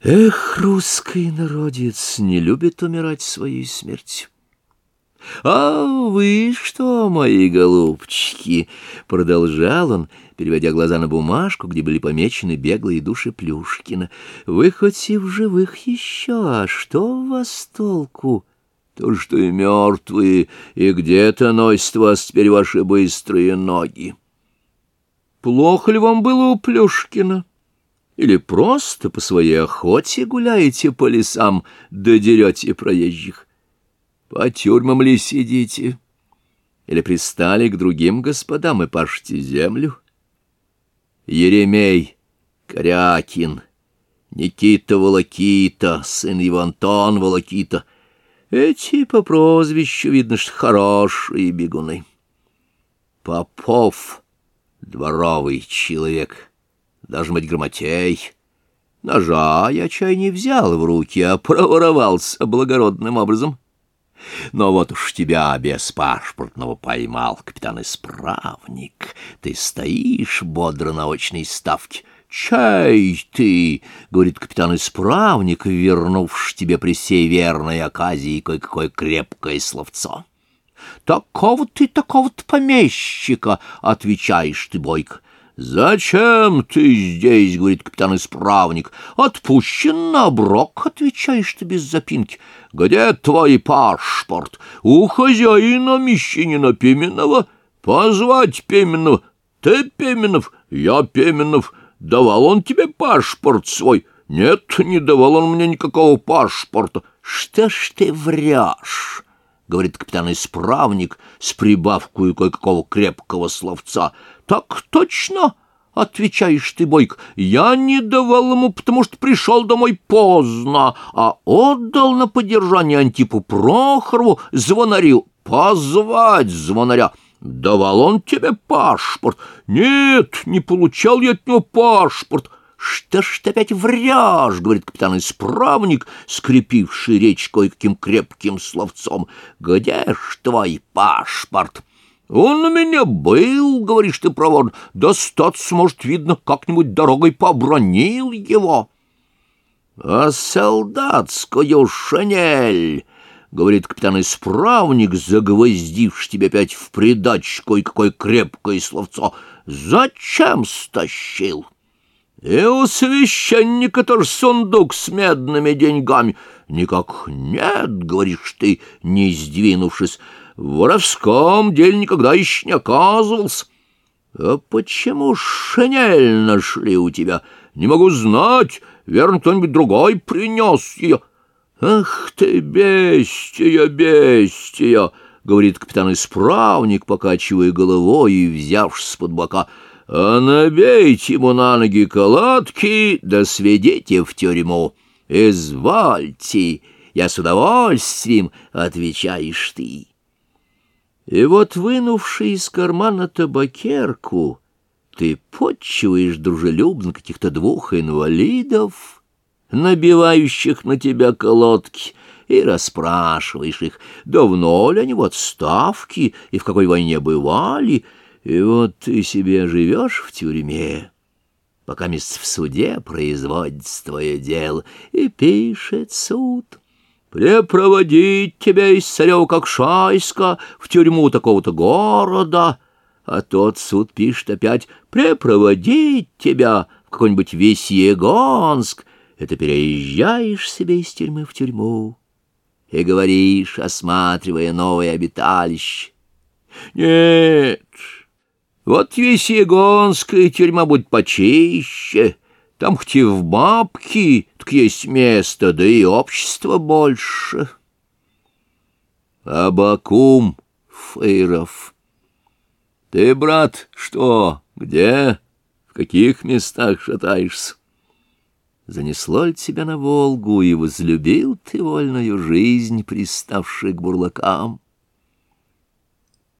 Эх, русский народец не любит умирать своей смертью. «А вы что, мои голубчики?» — продолжал он, переводя глаза на бумажку, где были помечены беглые души Плюшкина. «Вы хоть и в живых еще, а что у вас толку?» «То, что и мертвые, и где-то носят вас теперь ваши быстрые ноги». «Плохо ли вам было у Плюшкина?» Или просто по своей охоте гуляете по лесам, да проезжих? По тюрьмам ли сидите? Или пристали к другим господам и пашете землю? Еремей, Корякин, Никита Волокита, сын его Антон Волокита — эти по прозвищу, видно, что хорошие бегуны. Попов — дворовый человек — должен быть грамотей. Ножа я чай не взял в руки, а проворовался благородным образом. Но вот уж тебя без паспортного поймал капитан-исправник. Ты стоишь бодро на очной ставке. «Чай ты!» — говорит капитан-исправник, вернувший тебе при сей верной оказии кое-какое крепкое словцо. «Такого ты, такого-то помещика!» — отвечаешь ты, бойко. «Зачем ты здесь?» — говорит капитан-исправник. «Отпущен на оброк», — отвечаешь ты без запинки. «Где твой паспорт? У хозяина Мещанина Пименова. Позвать Пименова. Ты Пименов, я Пименов. Давал он тебе паспорт свой?» «Нет, не давал он мне никакого паспорта». «Что ж ты врешь?» — говорит капитан-исправник с прибавкой кое-какого крепкого словца. — Так точно, — отвечаешь ты, Бойк, — я не давал ему, потому что пришел домой поздно, а отдал на поддержание Антипу Прохорову звонарю. Позвать звонаря. Давал он тебе паспорт? Нет, не получал я от него паспорт. «Что ж ты опять врешь?» — говорит капитан-исправник, скрепивший речь кое-каким крепким словцом. «Где ж твой паспорт?» «Он у меня был, — говоришь ты, проворно, — да статься, может, видно, как-нибудь дорогой побронил его». «А солдатскую шинель!» — говорит капитан-исправник, загвоздивший тебе опять в придачу кое-какое крепкое словцо. «Зачем стащил?» И у священника тоже сундук с медными деньгами. Никак нет, говоришь ты, не сдвинувшись. В воровском деле никогда еще не оказывался. А почему шинель нашли у тебя? Не могу знать. Верно, кто-нибудь другой принес ее. Ах ты, бестия, бестия! — говорит капитан-исправник, покачивая головой и взявшись под бока — а набейте ему на ноги колодки, да сведите в тюрьму. Извольте, я с удовольствием, — отвечаешь ты. И вот, вынувший из кармана табакерку, ты подчиваешь дружелюбно каких-то двух инвалидов, набивающих на тебя колодки, и расспрашиваешь их, давно ли они в отставке и в какой войне бывали, — и вот ты себе живешь в тюрьме, пока мест в суде производится твое дело, и пишет суд. Препроводить тебя из царева как шайска в тюрьму такого-то города, а тот суд пишет опять препроводить тебя в какой-нибудь Весьегонск. Это переезжаешь себе из тюрьмы в тюрьму и говоришь, осматривая новое обиталище. Нет, вот Весьегонская тюрьма будет почище, там хоть и в бабки, так есть место, да и общество больше. Абакум Фейров. Ты, брат, что, где, в каких местах шатаешься? Занесло ли тебя на Волгу, и возлюбил ты вольную жизнь, приставший к бурлакам?